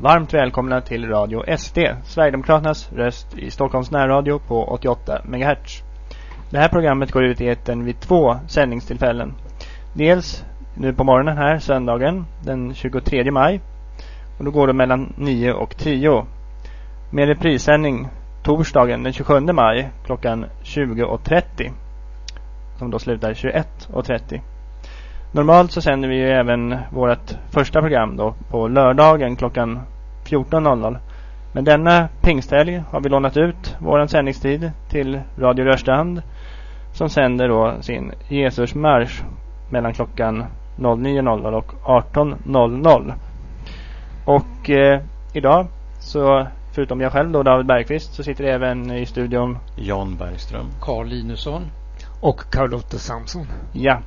Varmt välkomna till Radio SD, Sverigedemokraternas röst i Stockholms närradio på 88 MHz. Det här programmet går ut i etern vid två sändningstillfällen. Dels nu på morgonen här, söndagen den 23 maj. Och då går det mellan 9 och 10. Med reprissändning torsdagen den 27 maj klockan 20.30. Som då slutar 21.30. Normalt så sänder vi ju även vårt första program då på lördagen klockan 14.00. Men denna pingsthelg har vi lånat ut våran sändningstid till Radio Rörstrand som sänder då sin Jesusmarsch mellan klockan 09.00 och 18.00. Och eh, idag så förutom jag själv då David Bergqvist så sitter även i studion Jan Bergström. Carl Linusson. Och Carlotta Samson. Ja.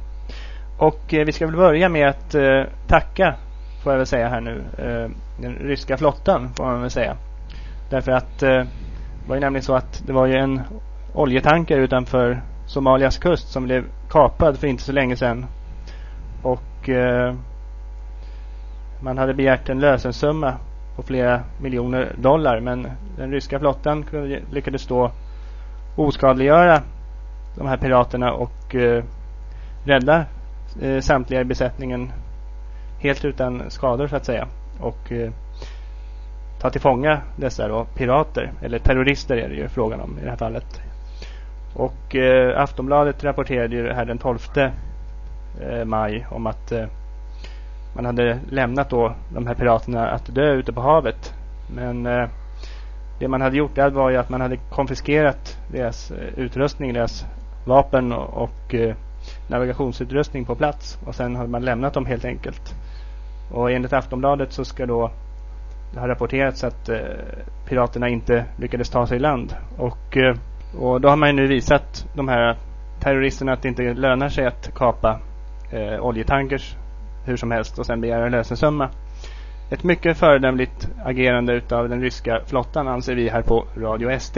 Och eh, vi ska väl börja med att eh, tacka, får jag väl säga här nu, eh, den ryska flottan får man väl säga. Därför att eh, det var ju nämligen så att det var ju en oljetanker utanför Somalias kust som blev kapad för inte så länge sedan. Och eh, man hade begärt en lösensumma på flera miljoner dollar men den ryska flottan lyckades då oskadliggöra de här piraterna och eh, rädda eh, samtliga i besättningen helt utan skador så att säga. Och eh, ta till fånga dessa då pirater, eller terrorister är det ju frågan om i det här fallet. Och eh, Aftonbladet rapporterade ju här den 12 eh, maj om att eh, man hade lämnat då de här piraterna att dö ute på havet. Men eh, det man hade gjort det var ju att man hade konfiskerat deras eh, utrustning, deras vapen och, och eh, navigationsutrustning på plats. Och sen hade man lämnat dem helt enkelt. Och enligt Aftonbladet så ska då det har rapporterats att eh, piraterna inte lyckades ta sig i land. Och, eh, och då har man ju nu visat de här terroristerna att det inte lönar sig att kapa eh, oljetankers hur som helst och sen begära lösensumma. Ett mycket föredömligt agerande utav den ryska flottan anser vi här på Radio SD.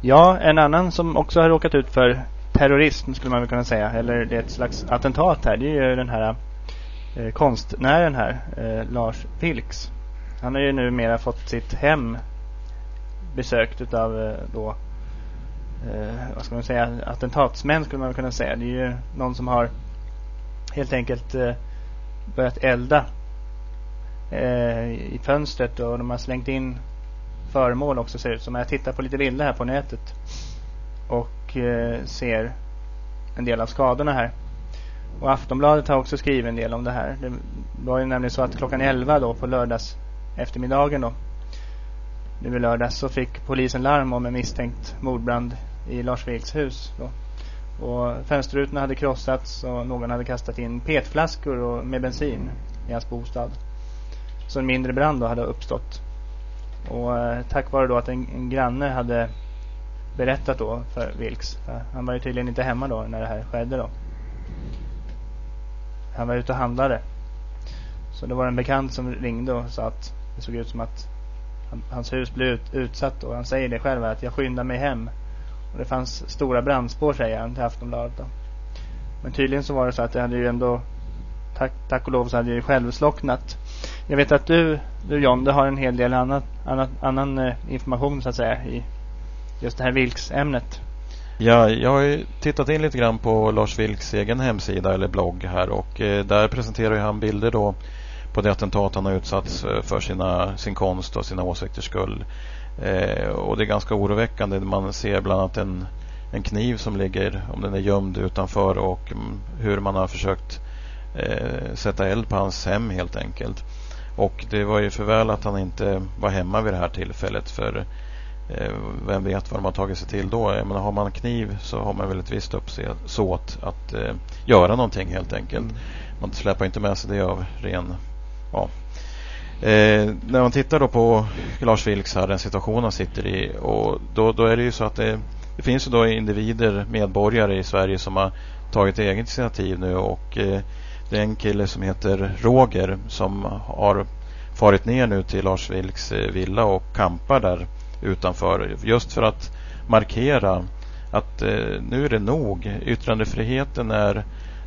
Ja, en annan som också har råkat ut för terrorism skulle man väl kunna säga. Eller det är ett slags attentat här. Det är ju den här eh, konstnären här, eh, Lars Vilks. Han har ju numera fått sitt hem besökt utav eh, då eh, vad ska man säga, attentatsmän skulle man väl kunna säga. Det är ju någon som har helt enkelt eh, börjat elda eh, i fönstret och de har slängt in föremål också ser det ut som. Jag tittar på lite bilder här på nätet och och ser en del av skadorna här. Och Aftonbladet har också skrivit en del om det här. Det var ju nämligen så att klockan 11 då på lördags eftermiddagen då nu i lördags så fick polisen larm om en misstänkt mordbrand i Lars Vilks hus då. Och fönsterrutorna hade krossats och någon hade kastat in petflaskor och med bensin i hans bostad. Så en mindre brand då hade uppstått. Och eh, tack vare då att en, en granne hade berättat då för Vilks. För han var ju tydligen inte hemma då när det här skedde då. Han var ute och handlade. Så det var en bekant som ringde och sa att det såg ut som att han, hans hus blev ut, utsatt och han säger det själv att jag skyndar mig hem. Och det fanns stora brandspår säger han till Aftonbladet då. Men tydligen så var det så att det hade ju ändå tack, tack och lov så hade det ju självslocknat. Jag vet att du, du John, du har en hel del annat, annat, annan eh, information så att säga i just det här Vilks-ämnet. Ja, jag har ju tittat in lite grann på Lars Vilks egen hemsida eller blogg här och eh, där presenterar han bilder då på det attentat han har utsatts eh, för sina, sin konst och sina åsikters skull. Eh, och det är ganska oroväckande. Man ser bland annat en, en kniv som ligger, om den är gömd utanför och mm, hur man har försökt eh, sätta eld på hans hem helt enkelt. Och det var ju för väl att han inte var hemma vid det här tillfället för vem vet vad de har tagit sig till då. Jag menar, har man kniv så har man väl ett visst uppsåt att eh, göra någonting helt enkelt. Mm. Man släpar inte med sig det av ren ja, Eh, när man tittar då på Lars Vilks här, den situation han sitter i och då, då är det ju så att det, det finns ju då individer, medborgare i Sverige som har tagit eget initiativ nu och eh, det är en kille som heter Roger som har farit ner nu till Lars Vilks eh, villa och kampar där utanför just för att markera att eh, nu är det nog. Yttrandefriheten är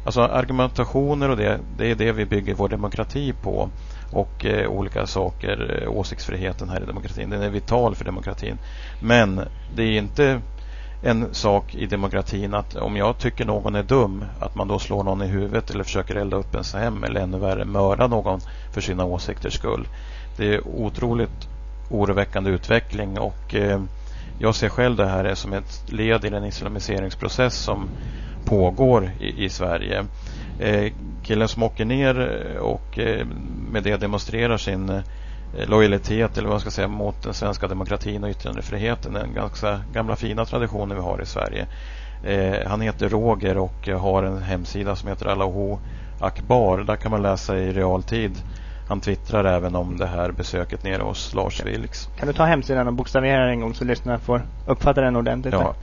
Alltså argumentationer och det, det är det vi bygger vår demokrati på. och eh, olika saker, eh, åsiktsfriheten här i demokratin. Den är vital för demokratin. Men det är inte en sak i demokratin att om jag tycker någon är dum att man då slår någon i huvudet eller försöker elda upp ens hem eller ännu värre mörda någon för sina åsikters skull. Det är otroligt oroväckande utveckling och eh, jag ser själv det här som ett led i den islamiseringsprocess som pågår i, i Sverige. Eh, killen som åker ner eh, och eh, med det demonstrerar sin eh, lojalitet eller vad man ska säga mot den svenska demokratin och yttrandefriheten. Den ganska gamla fina traditionen vi har i Sverige. Eh, han heter Roger och har en hemsida som heter Allahu Akbar. Där kan man läsa i realtid. Han twittrar även om det här besöket nere hos Lars Vilks. Kan du ta hemsidan och bokstavera en gång så lyssnarna får uppfatta den ordentligt? Ja.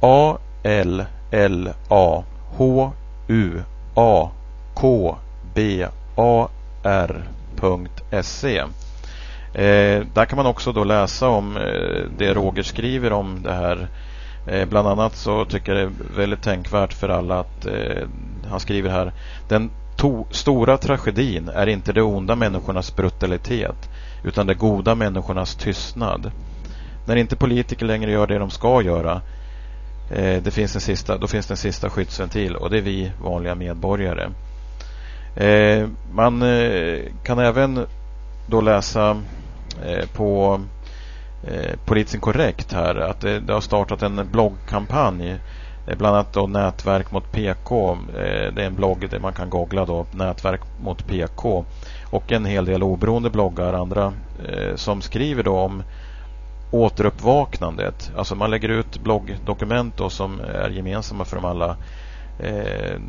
A L L A H U A K B A R www.roger.se. Eh, där kan man också då läsa om eh, det Roger skriver om det här. Eh, bland annat så tycker jag det är väldigt tänkvärt för alla att eh, han skriver här. Den stora tragedin är inte de onda människornas brutalitet utan de goda människornas tystnad. När inte politiker längre gör det de ska göra eh, det finns en sista, då finns det en sista skyddsventil och det är vi vanliga medborgare. Eh, man eh, kan även då läsa eh, på eh, Politiskt korrekt här att det, det, har startat en bloggkampanj. Bland annat då Nätverk mot PK. Eh, det är en blogg där man kan googla då Nätverk mot PK. Och en hel del oberoende bloggar andra eh, som skriver då om återuppvaknandet. Alltså man lägger ut bloggdokument då som är gemensamma för de alla eh,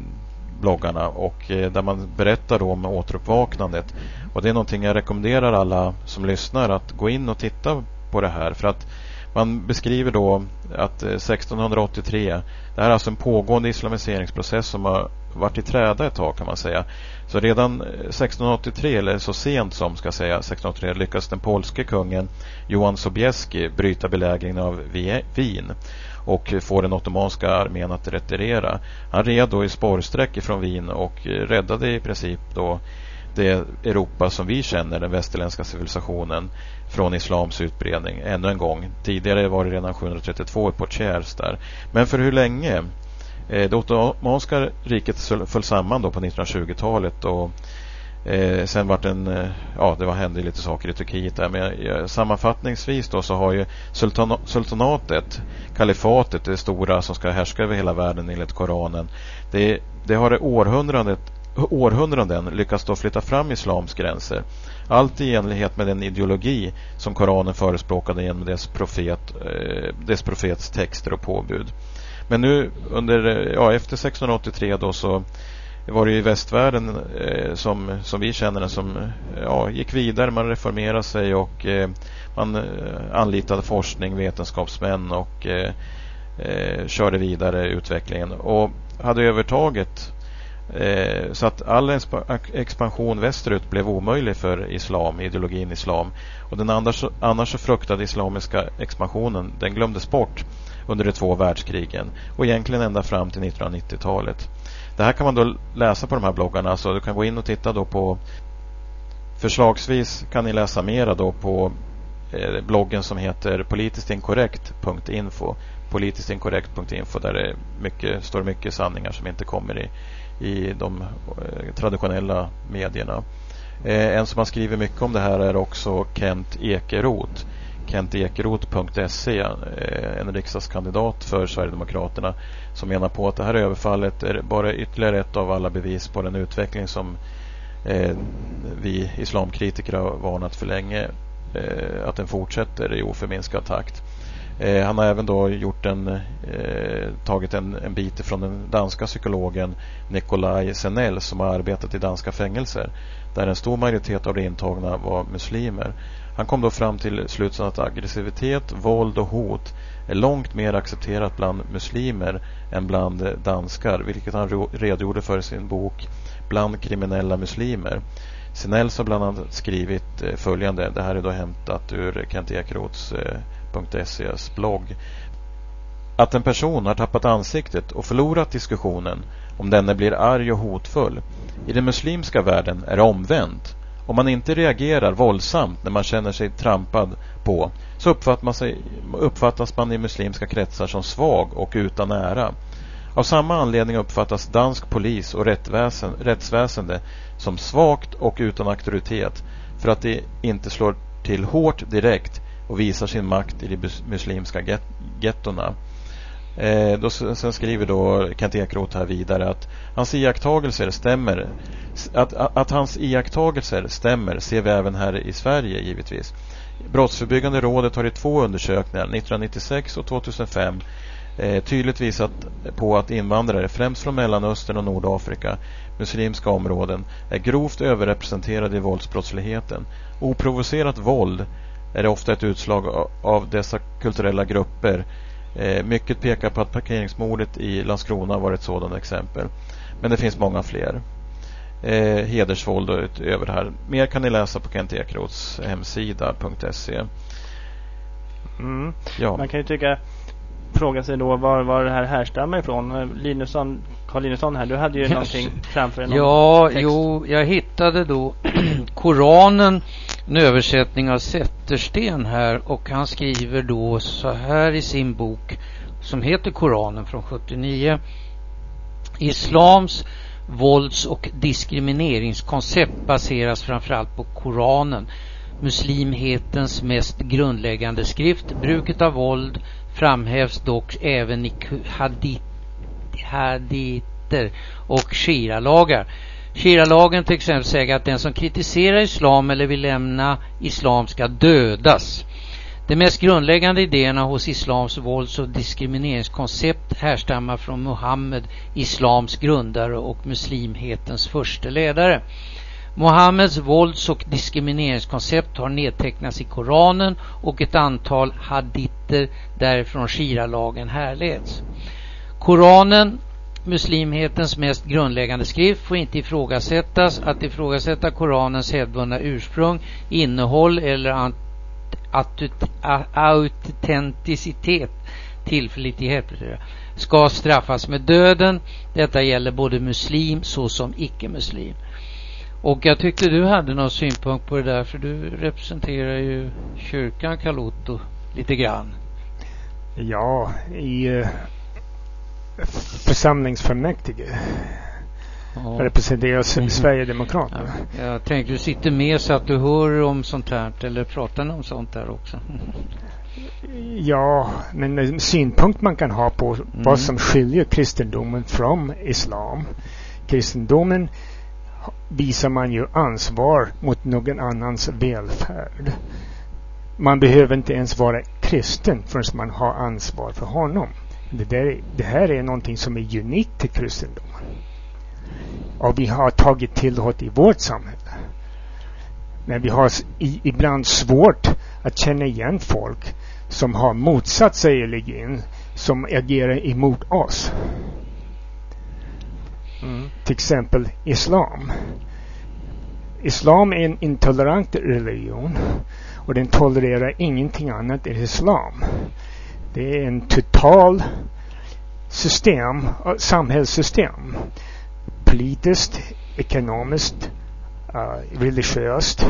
bloggarna och eh, där man berättar om återuppvaknandet. Och det är någonting jag rekommenderar alla som lyssnar att gå in och titta på det här för att man beskriver då att eh, 1683, det här är alltså en pågående islamiseringsprocess som har varit i träda ett tag kan man säga. Så redan eh, 1683, eller så sent som ska säga 1683, lyckas den polske kungen Johan Sobieski bryta belägringen av Wien och får den ottomanska armén att retirera. Han red då i spårsträck från Wien och eh, räddade i princip då det Europa som vi känner, den västerländska civilisationen från islams utbredning ännu en gång. Tidigare var det redan 732 i där. Men för hur länge? Eh, det ottomanska riket föll samman då på 1920-talet och Eh, sen vart en, eh, ja det var, hände lite saker i Turkiet där men eh, sammanfattningsvis då så har ju sultana, sultanatet, kalifatet, det stora som ska härska över hela världen enligt Koranen. Det, det har det århundradet, århundraden lyckats då flytta fram islams gränser. Allt i enlighet med den ideologi som Koranen förespråkade genom dess, profet, eh, dess profets texter och påbud. Men nu under, eh, ja efter 1683 då så var det ju västvärlden eh, som, som vi känner den som eh, ja, gick vidare. Man reformerade sig och eh, man anlitade forskning, vetenskapsmän och eh, eh, körde vidare utvecklingen och hade övertaget eh, så att all expansion västerut blev omöjlig för islam, ideologin islam. Och den annars, annars så fruktade islamiska expansionen, den glömdes bort under de två världskrigen och egentligen ända fram till 1990-talet. Det här kan man då läsa på de här bloggarna så du kan gå in och titta då på Förslagsvis kan ni läsa mera då på eh, bloggen som heter politisktinkorrekt.info politisktinkorrekt.info där det mycket, står mycket sanningar som inte kommer i, i de eh, traditionella medierna. Eh, en som har skrivit mycket om det här är också Kent Ekeroth kentekeroth.se, eh, en riksdagskandidat för Sverigedemokraterna som menar på att det här överfallet är bara ytterligare ett av alla bevis på den utveckling som vi islamkritiker har varnat för länge att den fortsätter i oförminskad takt. Eh, han har även då gjort en, eh, tagit en, en bit från den danska psykologen Nikolaj Senell som har arbetat i danska fängelser där en stor majoritet av de intagna var muslimer. Han kom då fram till slutsatsen att aggressivitet, våld och hot är långt mer accepterat bland muslimer än bland danskar, vilket han redogjorde för i sin bok Bland kriminella muslimer. Sinells har bland annat skrivit eh, följande, det här är då hämtat ur Kent Ekeroths eh, eh, blogg. att en person har tappat ansiktet och förlorat diskussionen om denne blir arg och hotfull. I den muslimska världen är det omvänt. Om man inte reagerar våldsamt när man känner sig trampad på så uppfattas man, sig, uppfattas man i muslimska kretsar som svag och utan ära. Av samma anledning uppfattas dansk polis och rättsväsende som svagt och utan auktoritet för att det inte slår till hårt direkt och visar sin makt i de muslimska gettorna. Eh, då, sen skriver då Kent Ekeroth här vidare att hans iakttagelser stämmer. Att, att, att hans iakttagelser stämmer ser vi även här i Sverige givetvis. Brottsförebyggande rådet har i två undersökningar, 1996 och 2005, eh, tydligt visat på att invandrare, främst från Mellanöstern och Nordafrika, muslimska områden, är grovt överrepresenterade i våldsbrottsligheten. Oprovocerat våld är ofta ett utslag av dessa kulturella grupper. Eh, mycket pekar på att parkeringsmordet i Landskrona var ett sådant exempel. Men det finns många fler. Eh, hedersvåld och utöver det här. Mer kan ni läsa på Kent Ekeroths hemsida.se. Mm. Ja. Man kan ju tycka fråga sig då var, var det här härstammar ifrån. Linusson, Carl Linusson här, du hade ju yes. någonting framför dig. Ja, text. jo, jag hittade då Koranen, en översättning av Zettersten här och han skriver då så här i sin bok som heter Koranen från 79. Islams vålds och diskrimineringskoncept baseras framförallt på Koranen muslimhetens mest grundläggande skrift. Bruket av våld framhävs dock även i hadith, haditer och shiralagar. Shiralagen till exempel säger att den som kritiserar islam eller vill lämna islam ska dödas. De mest grundläggande idéerna hos islams vålds och diskrimineringskoncept härstammar från Muhammed, islams grundare och muslimhetens första ledare. Mohammeds vålds och diskrimineringskoncept har nedtecknats i Koranen och ett antal haditer därifrån shiralagen härleds. Koranen, muslimhetens mest grundläggande skrift, får inte ifrågasättas. Att ifrågasätta Koranens hävdvunna ursprung, innehåll eller autenticitet, tillförlitlighet ska straffas med döden. Detta gäller både muslim såsom icke-muslim. Och jag tyckte du hade någon synpunkt på det där för du representerar ju kyrkan Kalotto lite grann. Ja, i eh, församlingsfullmäktige ja. representeras mm. Sverigedemokraterna. Ja, jag tänkte du sitter med så att du hör om sånt här eller pratar om sånt där också. Ja, men en synpunkt man kan ha på mm. vad som skiljer kristendomen från islam. Kristendomen visar man ju ansvar mot någon annans välfärd. Man behöver inte ens vara kristen förrän man har ansvar för honom. Det, där, det här är någonting som är unikt till kristendomen. Och vi har tagit till det i vårt samhälle. Men vi har ibland svårt att känna igen folk som har motsatt sig religion som agerar emot oss. Mm. Till exempel islam. Islam är en intolerant religion och den tolererar ingenting annat än islam. Det är en total system, eh, samhällssystem. Politiskt, ekonomiskt, uh, religiöst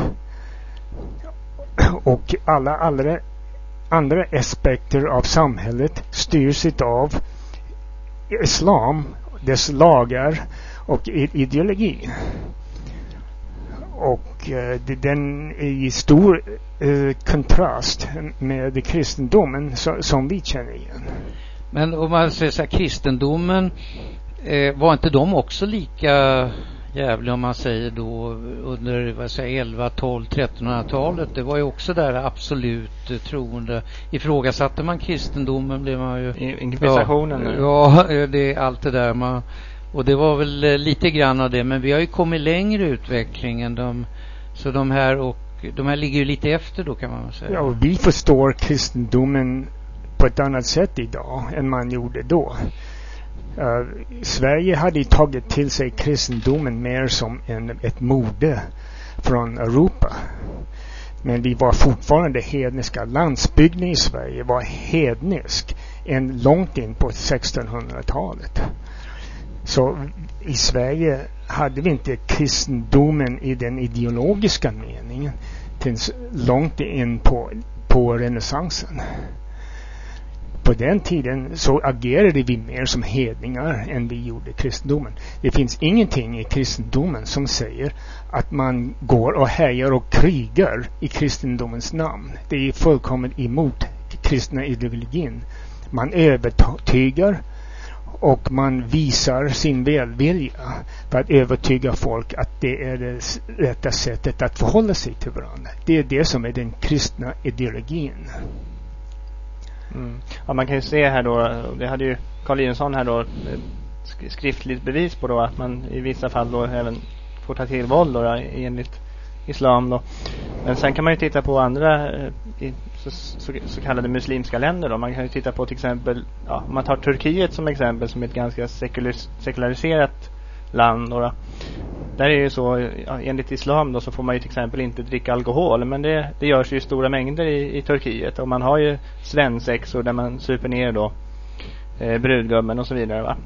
och alla andra, andra aspekter av samhället styrs av islam dess lagar och ideologi. Och uh, den är i stor eh, kontrast med kristendomen so som vi känner igen. Men om man säger så här, kristendomen, eh, var inte de också lika jävliga om man säger då under vad säger, 11, 12, 1300-talet. Det var ju också där absolut eh, troende. Ifrågasatte man kristendomen blev man ju... Inkvisitionen? Ja, ja, det är allt det där. Man, och det var väl eh, lite grann av det. Men vi har ju kommit längre i utvecklingen. De, så de här och de här ligger ju lite efter då kan man säga. Ja, och vi förstår kristendomen på ett annat sätt idag än man gjorde då. Uh, Sverige hade tagit till sig kristendomen mer som en, ett mode från Europa. Men vi var fortfarande hedniska. Landsbygden i Sverige var hednisk. än långt in på 1600-talet. Så i Sverige hade vi inte kristendomen i den ideologiska meningen tills långt in på, på renässansen. På den tiden så agerade vi mer som hedningar än vi gjorde kristendomen. Det finns ingenting i kristendomen som säger att man går och hejar och krigar i kristendomens namn. Det är fullkomligt emot kristna ideologin. Man övertygar och man visar sin välvilja för att övertyga folk att det är det rätta sättet att förhålla sig till varandra. Det är det som är den kristna ideologin. Mm. Ja, man kan ju se här då, det hade ju Carl Jonsson här då eh, skriftligt bevis på då att man i vissa fall då även får ta till våld då, enligt islam då. Men sen kan man ju titta på andra eh, så, så, så, kallade muslimska länder då. Man kan ju titta på till exempel, ja, om man tar Turkiet som exempel som ett ganska sekulariserat land då, då. Där är det ju så, ja, enligt islam då så får man ju till exempel inte dricka alkohol. Men det, det görs ju i stora mängder i, i Turkiet. Och man har ju svensexor där man super ner då eh, brudgummen och så vidare va.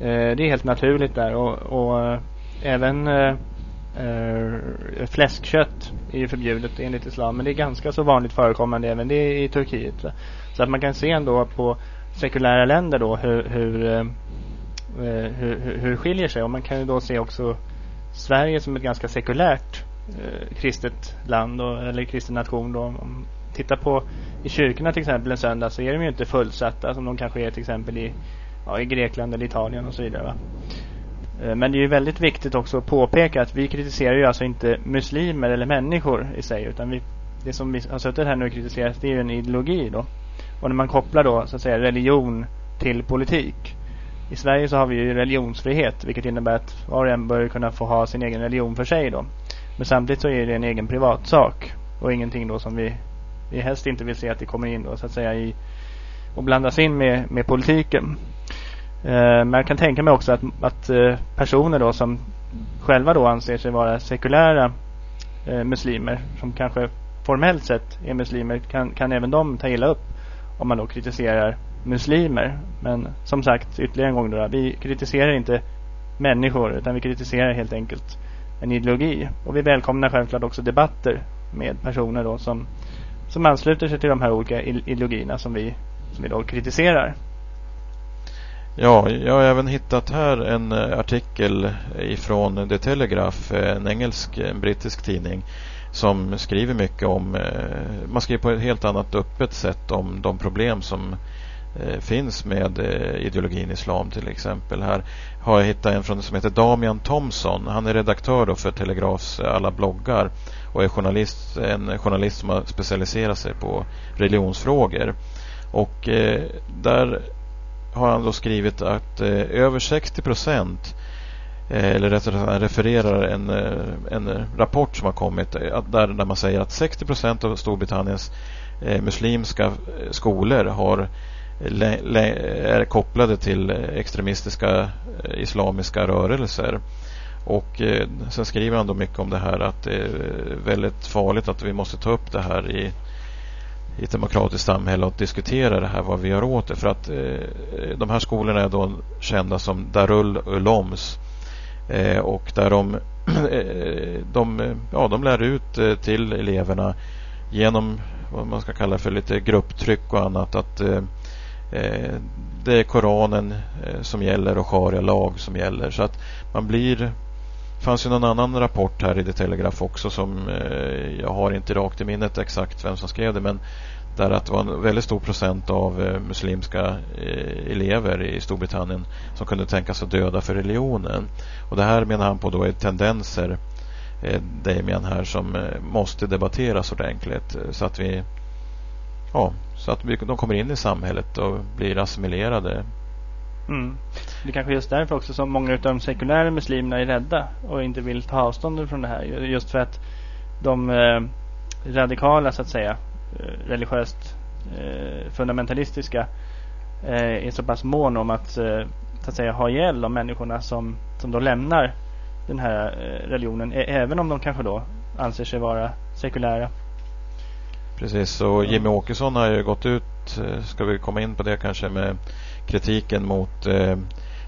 Eh, det är helt naturligt där och, och eh, även eh, Uh, fläskkött är ju förbjudet enligt islam. Men det är ganska så vanligt förekommande även det i Turkiet. Va? Så att man kan se ändå på sekulära länder då hur, hur, uh, hur, hur hur skiljer sig. Och man kan ju då se också Sverige som ett ganska sekulärt uh, kristet land då, eller kristen nation då. Om man tittar på i kyrkorna till exempel en söndag så är de ju inte fullsatta som de kanske är till exempel i, ja, i Grekland eller Italien och så vidare. Va? Eh, men det är ju väldigt viktigt också att påpeka att vi kritiserar ju alltså inte muslimer eller människor i sig utan vi, det som vi har suttit här nu och kritiserat det är ju en ideologi då. Och när man kopplar då så att säga religion till politik i Sverige så har vi ju religionsfrihet vilket innebär att var och en bör kunna få ha sin egen religion för sig då. Men samtidigt så är det en egen privatsak och ingenting då som vi, vi helst inte vill se att det kommer in då så att säga i och blandas in med, med politiken. Eh, men jag kan tänka mig också att, att eh, personer då som själva då anser sig vara sekulära eh, muslimer som kanske formellt sett är muslimer kan, kan även de ta illa upp om man då kritiserar muslimer. Men som sagt, ytterligare en gång då, vi kritiserar inte människor utan vi kritiserar helt enkelt en ideologi. Och vi välkomnar självklart också debatter med personer då som, som ansluter sig till de här olika ideologierna som vi, som vi då kritiserar. Ja, jag har även hittat här en eh, artikel ifrån The Telegraph, eh, en engelsk, en brittisk tidning som skriver mycket om, man skriver på ett helt annat öppet sätt om de problem som finns med ideologin islam till exempel. Här har jag hittat en från som heter Damian Thompson. Han är redaktör för Telegrafs alla bloggar och är journalist, en journalist som har specialiserat sig på religionsfrågor. Och där har han då skrivit att eh, över 60 procent eh, eller rättare sagt han refererar en, eh, en rapport som har kommit eh, där, där man säger att 60 procent av Storbritanniens muslimska skolor har är kopplade till extremistiska islamiska rörelser. Och eh, sen skriver han då mycket om det här att det är väldigt farligt att vi måste ta upp det här i, i ett demokratiskt samhälle och diskutera det här, vad vi gör åt det. För att eh, de här skolorna är då kända som Darul Uloms eh, och där de, eh, de, ja, de lär ut eh, till eleverna genom vad man ska kalla för lite grupptryck och annat att eh, eh, det är Koranen eh, som gäller och sharia-lag som gäller. Så att man blir... Det fanns ju någon annan rapport här i The Telegraph också som eh, jag har inte rakt i minnet exakt vem som skrev det men där att det var en väldigt stor procent av eh, muslimska eh, elever i Storbritannien som kunde tänka sig döda för religionen. Och det här menar han på då är tendenser, eh, Damian här, som måste debatteras ordentligt så att vi ja, så att de kommer in i samhället och blir assimilerade. Mm. Det är kanske just därför också som många av de sekulära muslimerna är rädda och inte vill ta avstånd från det här. Just för att de eh, radikala så att säga, eh, religiöst eh, fundamentalistiska eh, är så pass mån om att, eh, så att säga, ha ihjäl de människorna som, som då lämnar den här eh, religionen. Även om de kanske då anser sig vara sekulära. Precis, och Jimmy Åkesson har ju gått ut, eh, ska vi komma in på det kanske, med kritiken mot eh,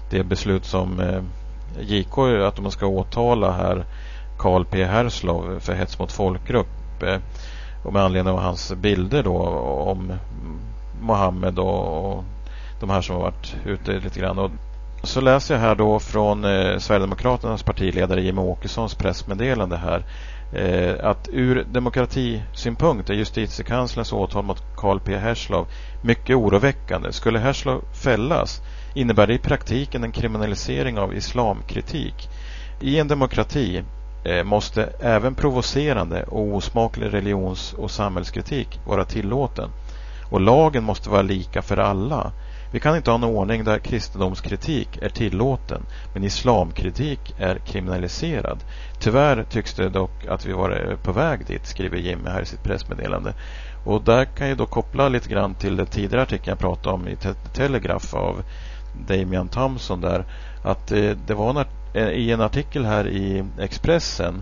det beslut som eh, JK att de ska åtala här Karl P Herslov för hets mot folkgrupp. Och med anledning av hans bilder då om Mohammed och, de här som har varit ute lite grann. Och så läser jag här då från Sverigedemokraternas partiledare Jimmie Åkessons pressmeddelande här Eh, att ur demokratisynpunkt är justitiekanslerns åtal mot Carl P Herslov mycket oroväckande. Skulle Herslov fällas innebär det i praktiken en kriminalisering av islamkritik. I en demokrati eh, måste även provocerande och osmaklig religions och samhällskritik vara tillåten. Och lagen måste vara lika för alla. Vi kan inte ha en ordning där kristendomskritik är tillåten men islamkritik är kriminaliserad. Tyvärr tycks det dock att vi var eh, på väg dit, skriver Jimmy här i sitt pressmeddelande. Och där kan jag då koppla lite grann till den tidigare artikeln jag pratade om i Telegraph av Damian Thompson där. Att eh, det var en, eh, i en artikel här i Expressen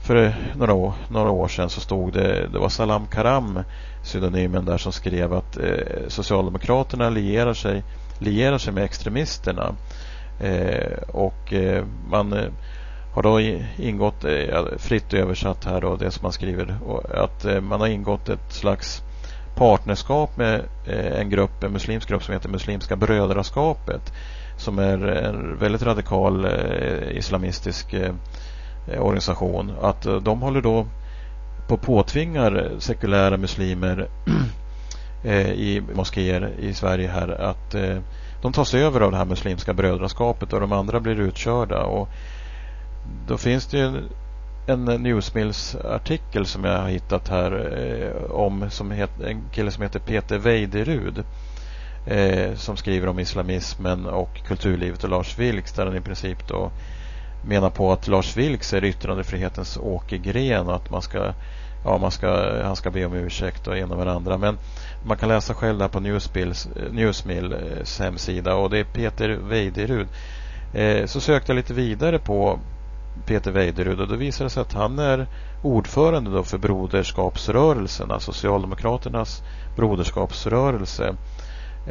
för eh, några år, några år sedan så stod det, det var Salam Karam pseudonymen där som skrev att eh, Socialdemokraterna lierar sig, lierar sig med extremisterna. Eh, och eh, man eh, har då ingått, eh, fritt översatt här då, det som man skriver, att man har ingått ett slags partnerskap med en grupp, en muslimsk grupp som heter Muslimska brödraskapet som är en väldigt radikal islamistisk Eh, organisation. Att eh, de håller då på påtvingar sekulära muslimer eh, i moskéer i Sverige här att de tas över av det här muslimska brödraskapet och de andra blir utkörda. Och då finns det ju en Newsmills-artikel som jag har hittat här om som het, en kille som heter Peter Weiderud som skriver om islamismen och kulturlivet och Lars Vilks där han i princip då menar på att Lars Vilks är yttrandefrihetens åkergren och att man ska ja, man ska, han ska be om ursäkt och en och varandra. Men man kan läsa själv där på Newsbills, Newsmills eh, hemsida och det är Peter Weiderud. Eh, så sökte jag lite vidare på Peter Weiderud och då visade det sig att han är ordförande då för Broderskapsrörelsen, alltså Socialdemokraternas broderskapsrörelse.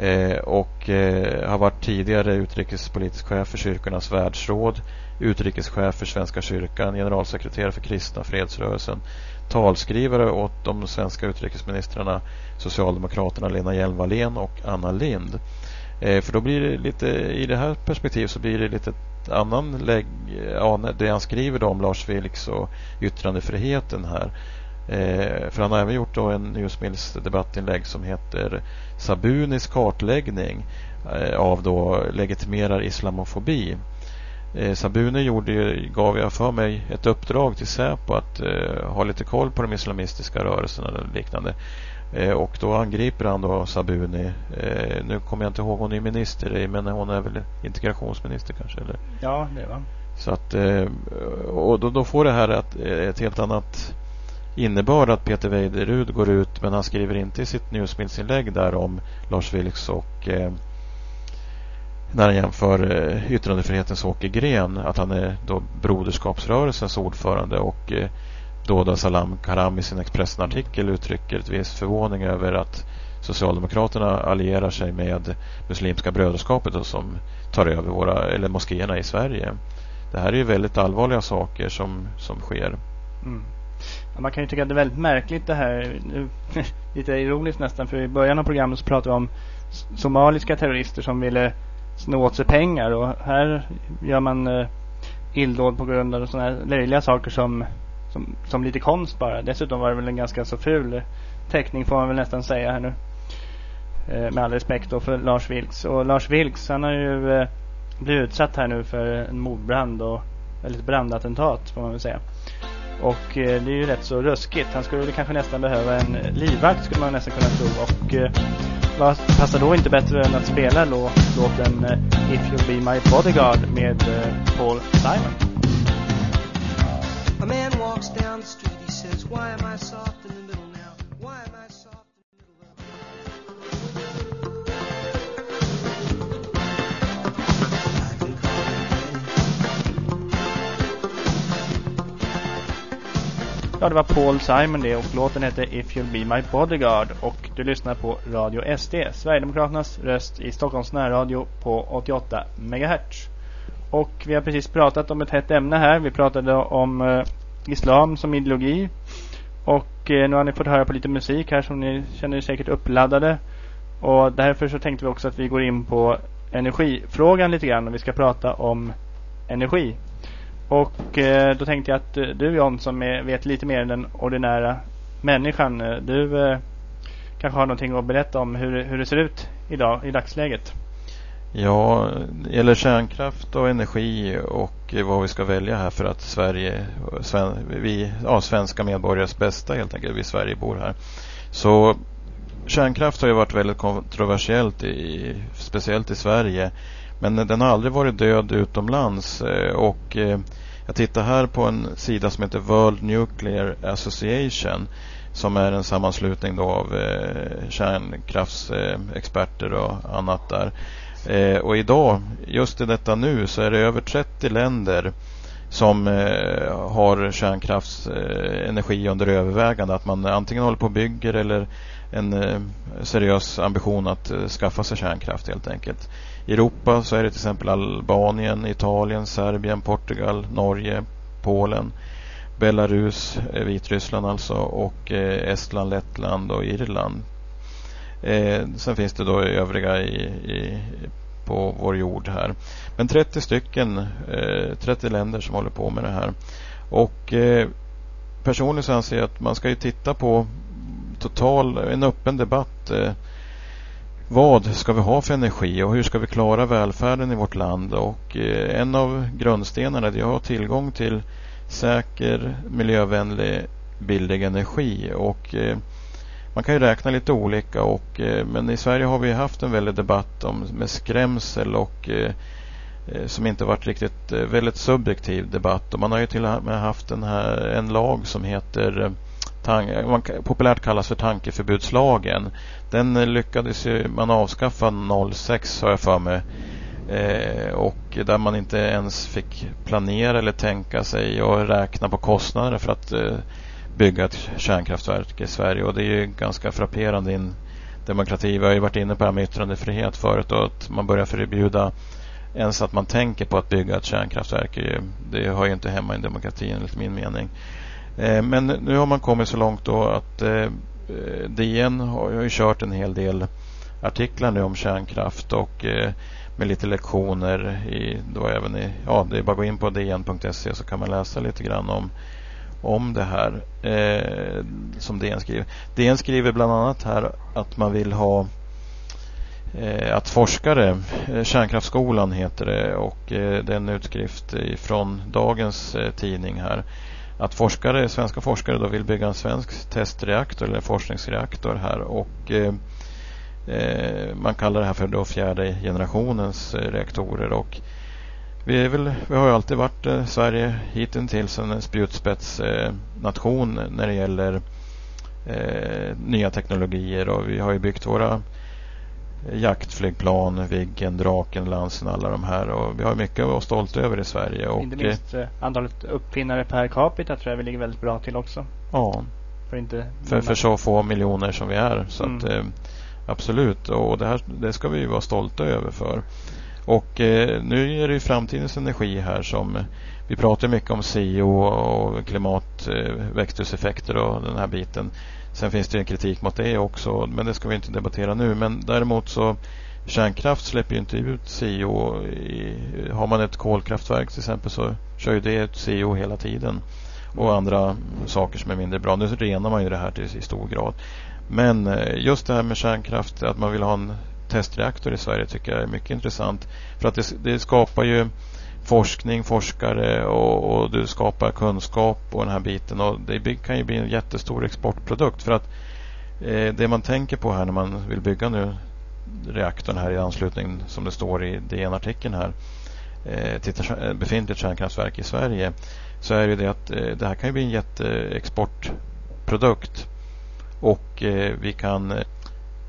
Eh, och eh, har varit tidigare utrikespolitisk chef för Kyrkornas världsråd, utrikeschef för Svenska kyrkan, generalsekreterare för Kristna fredsrörelsen, talskrivare åt de svenska utrikesministrarna Socialdemokraterna Lena Hjelm-Wallén och Anna Lind. Eh, för då blir det lite, i det här perspektivet så blir det lite annan lägg, eh, ja, det han skriver om Lars Vilks och yttrandefriheten här. Eh, för han har även gjort då en Newsmills debattinlägg som heter Sabunis kartläggning eh, av då legitimerar islamofobi. Eh, Sabuni gjorde, gav jag för mig ett uppdrag till Säpo att ha lite koll på de islamistiska rörelserna eller liknande. Och då angriper han då Sabuni. Nu kommer jag inte ihåg hon är minister men hon är väl integrationsminister kanske? Eller? Ja, det var. Så att, och då, då, får det här ett, ett helt annat innebörd att Peter Weiderud går ut men han skriver inte i sitt Newsmills-inlägg där om Lars Vilks och eh, när han jämför eh, yttrandefrihetens Åke att han är då Broderskapsrörelsens ordförande och eh, då Salam Karam i sin Expressen-artikel uttrycker ett viss förvåning över att Socialdemokraterna allierar sig med Muslimska brödraskapet och som tar över våra, eller moskéerna i Sverige. Det här är ju väldigt allvarliga saker som, som sker. Mm. Ja, man kan ju tycka att det är väldigt märkligt det här. Lite ironiskt nästan för i början av programmet så pratade vi om somaliska terrorister som ville sno åt sig pengar och här gör man eh, illdåd på grund av sådana här löjliga saker som, som, som lite konst bara. Dessutom var det väl en ganska så ful teckning får man väl nästan säga här nu. Eh, med all respekt då för Lars Vilks. Och Lars Vilks han har ju eh, blivit utsatt här nu för en mordbrand och eller ett brandattentat får man väl säga. Och eh, det är ju rätt så ruskigt. Han skulle kanske nästan behöva en eh, livvakt skulle man nästan kunna tro. Och eh, vad passar då inte bättre än att spela låten eh, If You'll Be My Bodyguard med eh, Paul Simon. A man walks down the street, he says, why am I soft in the middle Ja, det var Paul Simon det och låten hette If You'll Be My Bodyguard och du lyssnar på Radio SD, Sverigedemokraternas röst i Stockholms närradio på 88 MHz. Och vi har precis pratat om ett hett ämne här. Vi pratade om eh, islam som ideologi. Och eh, nu har ni fått höra på lite musik här som ni känner er säkert uppladdade. Och därför så tänkte vi också att vi går in på energifrågan lite grann och vi ska prata om energi. Och eh, då tänkte jag att eh, du John som är, vet lite mer än den ordinära människan. Eh, du eh, kanske har någonting att berätta om hur, hur det ser ut idag i dagsläget. Ja, det gäller kärnkraft och energi och vad vi ska välja här för att Sverige, sven, vi, ja, svenska medborgares bästa helt enkelt, vi Sverige bor här. Så kärnkraft har ju varit väldigt kontroversiellt, i, speciellt i Sverige. Men den har aldrig varit död utomlands eh, och eh, jag tittar här på en sida som heter World Nuclear Association som är en sammanslutning då av eh, kärnkraftsexperter och annat där. Och idag, just i detta nu, så är det över 30 länder som har kärnkraftsenergi under övervägande. Att man antingen håller på och bygger eller en seriös ambition att skaffa sig kärnkraft helt enkelt. I Europa så är det till exempel Albanien, Italien, Serbien, Portugal, Norge, Polen, Belarus, eh, Vitryssland alltså och eh, Estland, Lettland och Irland. Eh, sen finns det då övriga i, i, på vår jord här. Men 30 stycken, eh, 30 länder som håller på med det här. Och eh, personligen så anser jag att man ska ju titta på total, en öppen debatt. Eh, vad ska vi ha för energi och hur ska vi klara välfärden i vårt land? Och eh, en av grundstenarna är att ha tillgång till säker, miljövänlig, billig energi. Och eh, man kan ju räkna lite olika och, eh, men i Sverige har vi haft en väldig debatt om, med skrämsel och som inte varit riktigt väldigt subjektiv debatt. Och man har ju till och med haft den här, en lag som heter man populärt kallas för tankeförbudslagen. Den lyckades ju man avskaffa 06 har jag för mig. Eh, och där man inte ens fick planera eller tänka sig och räkna på kostnader för att eh, bygga ett kärnkraftverk i Sverige. Och det är ju ganska frapperande i en demokrati. Vi har ju varit inne på det här med yttrandefrihet förut och att man börjar förbjuda ens att man tänker på att bygga ett kärnkraftverk. Det hör ju inte hemma i en demokrati enligt min mening. Eh, men nu har man kommit så långt då att eh, eh, DN har ju kört en hel del artiklar nu om kärnkraft och med lite lektioner i, då även i, ja det är bara att gå in på dn.se så kan man läsa lite grann om, om det här eh, som DN skriver. DN skriver bland annat här att man vill ha eh, att forskare, Kärnkraftsskolan heter det och eh, det är en utskrift från dagens tidning här att forskare, svenska forskare då vill bygga en svensk testreaktor eller forskningsreaktor här och eh, eh man kallar det här för då fjärde generationens eh, reaktorer och vi, är väl, vi har ju alltid varit eh, Sverige hittills en spjutspetsnation eh, när det gäller eh, nya teknologier och vi har ju byggt våra jaktflygplan, Viggen, Draken, Lansen, alla de här. Och vi har mycket att vara stolta över i Sverige. Och inte minst eh, antalet uppfinnare per capita tror jag vi ligger väldigt bra till också. Ja. För, inte för, för så få miljoner som vi är. Så mm. att, eh, absolut. Och det, här, det ska vi vara stolta över för. Och eh, nu är det ju framtidens energi här som vi pratar mycket om CO och klimat, eh, växthuseffekter och den här biten. Sen finns det en kritik mot det också, men det ska vi inte debattera nu. Men däremot så kärnkraft släpper ju inte ut CO. I, har man ett kolkraftverk till exempel så kör ju det ut CO hela tiden. Och andra saker som är mindre bra. Nu renar man ju det här till i stor grad. Men eh, just det här med kärnkraft, att man vill ha en testreaktor i Sverige tycker jag är mycket intressant. För att det, det skapar ju forskning, forskare och, och, du skapar kunskap och den här biten. Och det kan ju bli en jättestor exportprodukt. För att eh, det man tänker på här när man vill bygga nu reaktorn här i anslutning som det står i DN-artikeln här eh, till ett befintligt kärnkraftverk i Sverige så är det det att eh, det här kan ju bli en jätteexportprodukt och eh, vi kan eh,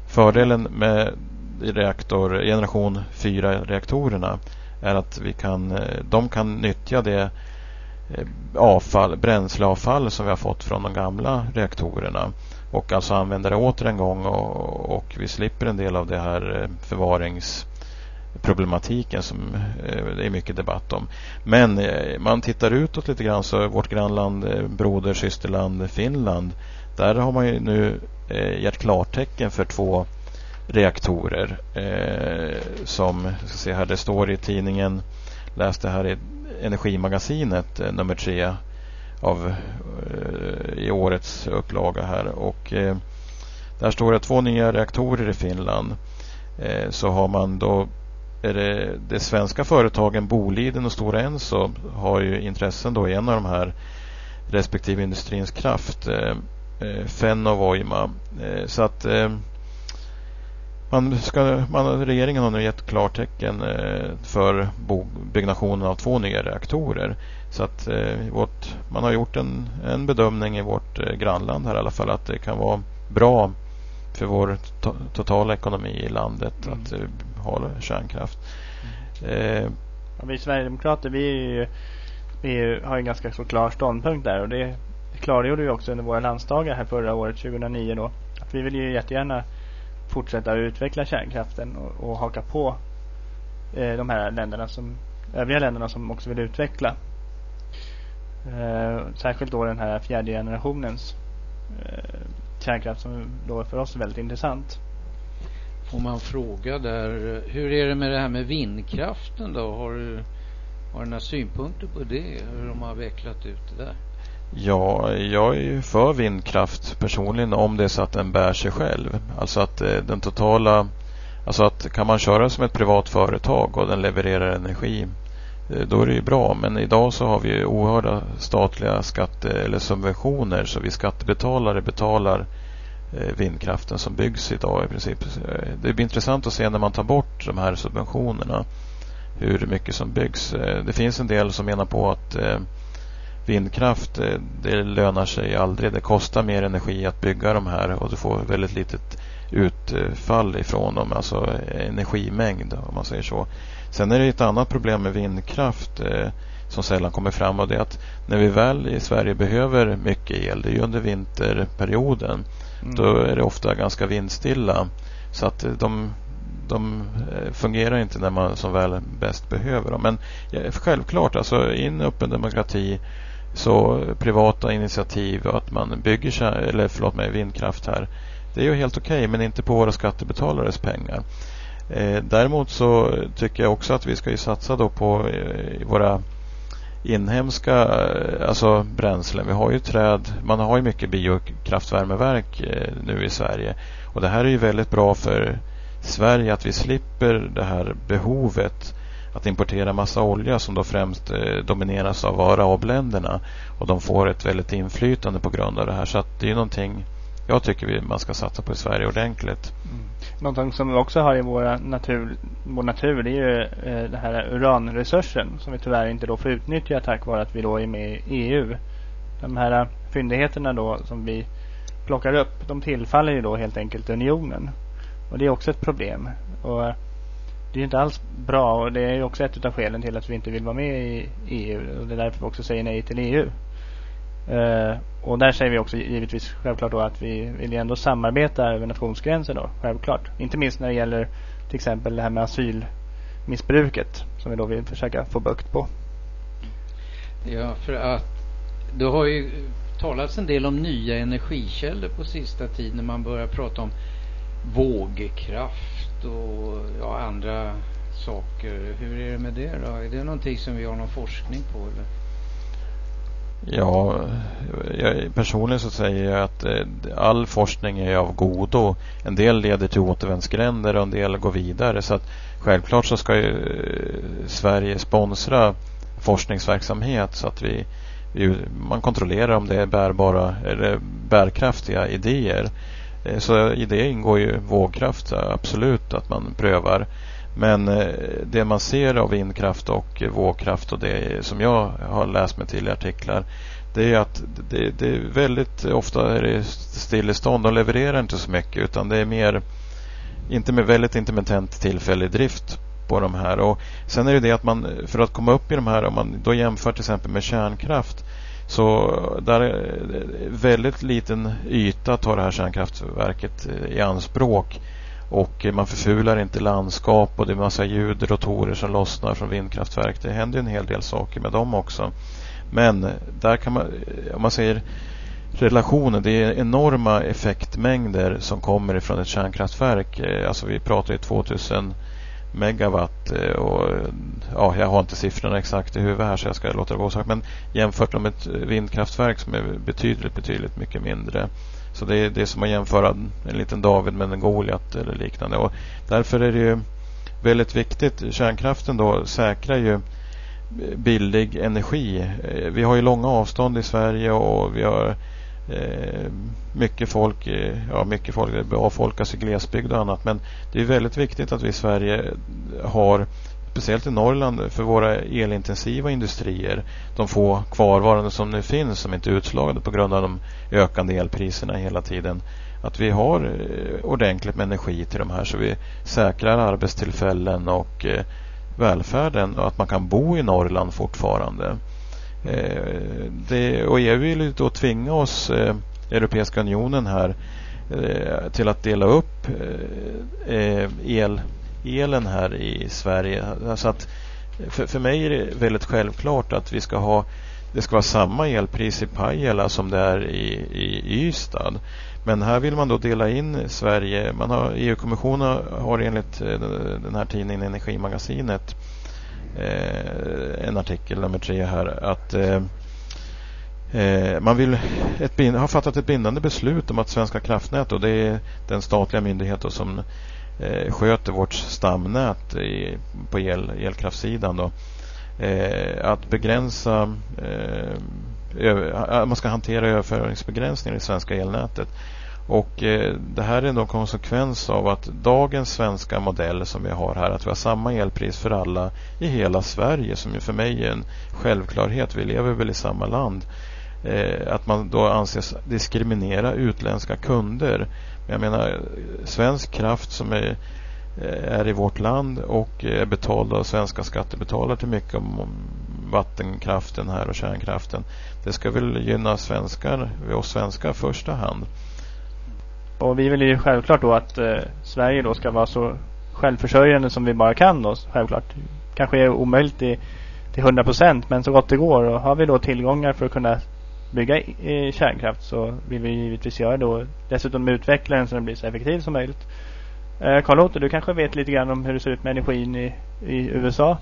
fördelen med reaktor generation 4 reaktorerna är att vi kan, eh, de kan nyttja det eh, avfall, bränsleavfall som vi har fått från de gamla reaktorerna och alltså använda det åter en gång och, och vi slipper en del av det här eh, förvaringsproblematiken som det är mycket debatt om. Men man tittar utåt lite grann så vårt grannland, broder, systerland Finland där har man ju nu gett klartecken för två reaktorer eh, som ska se här, det står i tidningen läste här i Energimagasinet eh, nummer tre av eh, i årets upplaga här. Och eh, där står det två nya reaktorer i Finland. Eh, så har man då är det, det svenska företagen Boliden och Stora Enso har ju intressen då i en av de här respektive industrins kraft eh, eh Fenn och Voima eh, så att eh, man ska, man, regeringen har nu gett klartecken eh, för byggnationen av två nya reaktorer. Så att eh, vårt, man har gjort en, en bedömning i vårt eh, grannland här i alla fall att det kan vara bra för vår to totala ekonomi i landet mm. att ha kärnkraft. Mm. Ja, vi Sverigedemokrater vi, vi har en ganska så klar ståndpunkt där och det klargjorde vi också under våra landsdagar här förra året 2009 då. Att vi vill ju jättegärna fortsätta utveckla kärnkraften och, och haka på eh, de här länderna som övriga länderna som också vill utveckla. Eh, särskilt då den här fjärde generationens eh, kärnkraft som då för oss är väldigt intressant. Får man fråga där, hur är det med det här med vindkraften då? Har du, har du några synpunkter på det? Hur de har vecklat ut det där? Ja, jag är ju för vindkraft personligen om det är så att den bär sig själv. Alltså att eh, den totala... Alltså att kan man köra som ett privat företag och den levererar energi eh, då är det ju bra. Men idag så har vi ju oerhörda statliga skatte eller subventioner så vi skattebetalare betalar eh, vindkraften som byggs idag i princip. Det blir intressant att se när man tar bort de här subventionerna hur mycket som byggs. Det finns en del som menar på att vindkraft eh, det lönar sig aldrig. Det kostar mer energi att bygga de här och du får väldigt litet utfall ifrån dem, alltså energimängd om man säger så. Sen är det ett annat problem med vindkraft eh, som sällan kommer fram och det är att när vi väl i Sverige behöver mycket el, det är ju under vinterperioden, mm. då är det ofta ganska vindstilla. Så att de, de eh, fungerar inte när man som väl bäst behöver dem. Men självklart, alltså i en öppen demokrati så privata initiativ och att man bygger eller förlåt mig, vindkraft här. Det är ju helt okej okay, men inte på våra skattebetalares pengar. Eh, däremot så tycker jag också att vi ska satsa då på eh, våra inhemska eh, alltså bränslen. Vi har ju träd, man har ju mycket biokraftvärmeverk eh, nu i Sverige. Och det här är ju väldigt bra för Sverige att vi slipper det här behovet att importera massa olja som då främst eh, domineras av arabländerna och de får ett väldigt inflytande på grund av det här. Så att det är någonting jag tycker vi, man ska satsa på i Sverige ordentligt. Mm. Någonting som vi också har i våra natur, vår natur det är ju eh, den här uranresursen som vi tyvärr inte då får utnyttja tack vare att vi då är med i EU. De här fyndigheterna då som vi plockar upp de tillfaller ju då helt enkelt unionen. Och det är också ett problem. Och det är inte alls bra och det är också ett av skälen till att vi inte vill vara med i EU och det är därför vi också säger nej till EU. Uh, eh, och där säger vi också givetvis självklart då att vi vill ändå samarbeta över nationsgränser då, självklart. Inte minst när det gäller till exempel det här med asylmissbruket som vi då vill försöka få bukt på. Ja, för att det har ju talats en del om nya energikällor på sista tiden när man börjar prata om vågkraft och ja, andra saker. Hur är det med det då? Är det någonting som vi har någon forskning på? Eller? Ja, jag, personligen så säger jag att eh, all forskning är av godo. En del leder till återvändsgränder och en del går vidare. Så att självklart så ska ju eh, Sverige sponsra forskningsverksamhet så att vi, vi, man kontrollerar om det är bärbara eller bärkraftiga idéer. Eh, så i det ingår ju vågkraft, absolut att man prövar. Men eh, det man ser av vindkraft och vågkraft och det som jag har läst mig till i artiklar det är att det, det är väldigt ofta är det stillestånd. De levererar inte så mycket utan det är mer inte med väldigt intermittent tillfällig drift. på de här. Och sen är det det att man för att komma upp i de här, om man då jämför till exempel med kärnkraft så där är väldigt liten yta tar det här kärnkraftverket eh, i anspråk. Och eh, man förfular inte landskap och det är massa ljudrotorer som lossnar från vindkraftverk. Det händer en hel del saker med dem också. Men där kan man, eh, om man säger relationen, det är enorma effektmängder som kommer ifrån ett kärnkraftverk. Alltså vi pratar ju 2000 megawatt eh, och ja, jag har inte siffrorna exakt i huvudet här så jag ska låta det vara osagt. Men jämfört med ett vindkraftverk som är betydligt, betydligt mycket mindre. Så det är, det är som att jämföra en liten David med en Goliat eller liknande. Och därför är det ju väldigt viktigt. Kärnkraften då säkrar ju billig energi. Eh, vi har ju långa avstånd i Sverige och vi har eh, Eh, mycket folk, eh, ja mycket folk, det avfolkas alltså i glesbygd och annat. Men det är väldigt viktigt att vi i Sverige har speciellt i Norrland för våra elintensiva industrier de få kvarvarande som nu finns som inte är utslagade på grund av de ökande elpriserna hela tiden att vi har eh, ordentligt med energi till de här så vi säkrar arbetstillfällen och välfärden och att man kan bo i Norrland fortfarande. Eh, det, och EU vill ju då tvinga oss, eh, Europeiska unionen här, eh, till att dela upp eh, eh, el, elen här i Sverige. Alltså att för, för mig är det väldigt självklart att vi ska ha det ska vara samma elpris i Pajala som det är i, i Ystad. Men här vill man då dela in Sverige. Man har, EU-kommissionen har enligt eh, den här tidningen Energimagasinet eh, Eh, en artikel nummer tre här att eh, eh man vill ett, har fattat ett bindande beslut om att Svenska kraftnät och det är den statliga myndighet som eh, sköter vårt stamnät i, på el, elkraftssidan då, eh, att begränsa eh, man ska hantera överföringsbegränsningar i svenska elnätet. Och eh, det här är en konsekvens av att dagens svenska modell som vi har här, att vi har samma elpris för alla i hela Sverige, som ju för mig är en självklarhet. Vi lever väl i samma land. Eh, att man då anses diskriminera utländska kunder. Men jag menar, svensk kraft som är, eh, är i vårt land och eh, är betald av svenska skattebetalare till mycket om vattenkraften här och kärnkraften. Det ska väl gynna svenskar, oss svenskar i första hand. Och vi vill ju självklart då att eh, Sverige då ska vara så självförsörjande som vi bara kan då, självklart. Kanske är omöjligt i, till 100 procent men så gott det går. Och har vi då tillgångar för att kunna bygga i, kärnkraft så vill vi givetvis göra det och dessutom utveckla den så den blir så effektiv som möjligt. Eh, Karl-Otto, du kanske vet lite grann om hur det ser ut med energin i, i USA?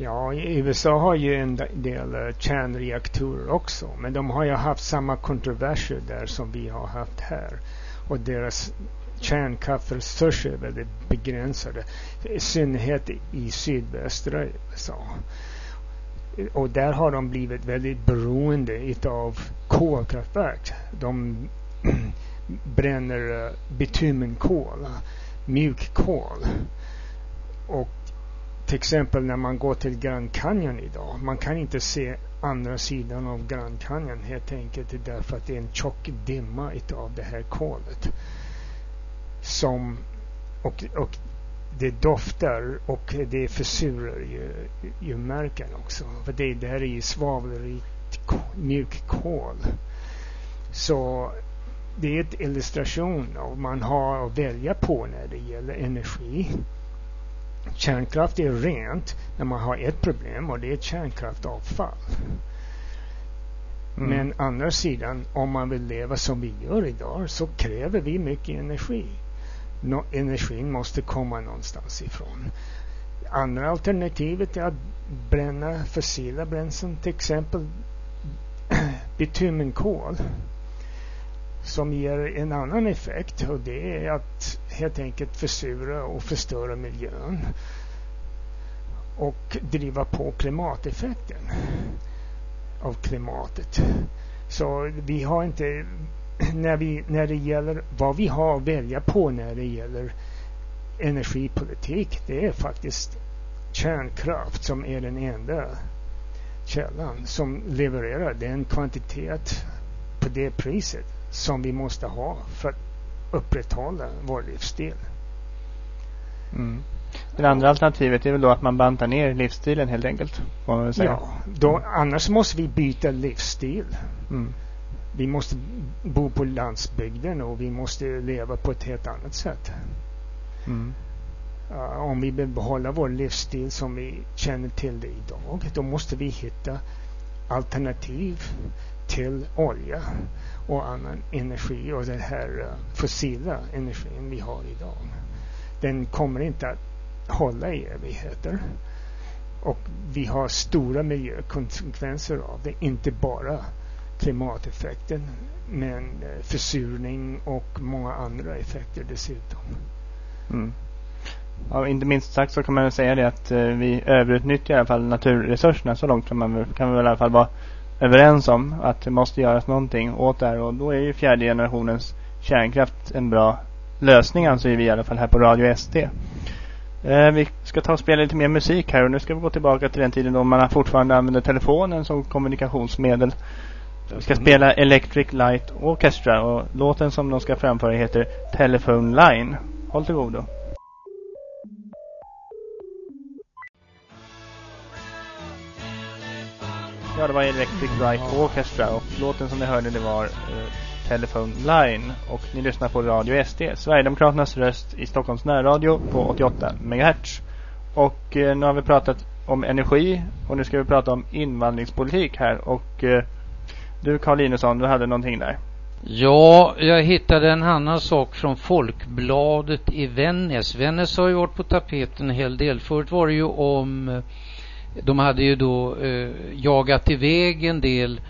Ja, USA har ju en del uh, kärnreaktorer också. Men de har ju haft samma kontroverser där som vi har haft här. Och deras kärnkraftresurser är väldigt begränsade. I synnerhet i sydvästra USA. Och där har de blivit väldigt beroende utav kolkraftverk. De bränner eh, bitumenkol, mjukkol. Och till exempel när man går till Grand Canyon idag. Man kan inte se andra sidan av Grand Canyon helt enkelt därför att det är en tjock dimma utav det här kolet. Som och, och det doftar och det försurar ju, ju märken också. För det, det här är ju svavelrikt mjukkol. Så det är en illustration av man har att välja på när det gäller energi kärnkraft är rent när man har ett problem och det är kärnkraftavfall. Mm. Men andra sidan, om man vill leva som vi gör idag så kräver vi mycket energi. No, energin måste komma någonstans ifrån. Andra alternativet är att bränna fossila bränslen, till exempel bitumenkol som ger en annan effekt och det är att helt enkelt försura och förstöra miljön och driva på klimateffekten av klimatet. Så vi har inte när, vi, när det gäller vad vi har att välja på när det gäller energipolitik det är faktiskt kärnkraft som är den enda källan som levererar den kvantitet på det priset som vi måste ha för att upprätthålla vår livsstil. Mm. Det andra alternativet är väl då att man bantar ner livsstilen helt enkelt. Ja, då, annars måste vi byta livsstil. Mm. Vi måste bo på landsbygden och vi måste leva på ett helt annat sätt. Mm. Uh, om vi vill behålla vår livsstil som vi känner till det idag, då måste vi hitta alternativ till olja och annan energi och den här eh, fossila energin vi har idag. Den kommer inte att hålla i evigheter. Och vi har stora miljökonsekvenser av det, inte bara klimateffekten men eh, försurning och många andra effekter dessutom. Mm. Ja, inte minst sagt så kan man väl säga det att eh, vi överutnyttjar i alla fall naturresurserna så långt som man kan vi väl i alla fall vara överens om att det måste göras någonting åt det här och då är ju fjärde generationens kärnkraft en bra lösning anser vi i alla fall här på Radio SD. Eh, vi ska ta och spela lite mer musik här och nu ska vi gå tillbaka till den tiden då man fortfarande använde telefonen som kommunikationsmedel. Vi ska spela Electric Light Orchestra och låten som de ska framföra heter Telephone Line. Håll till godo. Ja, det var Electric Light Orchestra och låten som ni hörde det var eh, Telephone Line och ni lyssnar på Radio SD, Sverigedemokraternas röst i Stockholms närradio på 88 MHz. Och eh, nu har vi pratat om energi och nu ska vi prata om invandringspolitik här och eh, du Carl Linusson, du hade någonting där. Ja, jag hittade en annan sak från Folkbladet i Vännäs. Vännäs har ju varit på tapeten en hel del. Förut var det ju om eh, de hade ju då eh, jagat iväg en del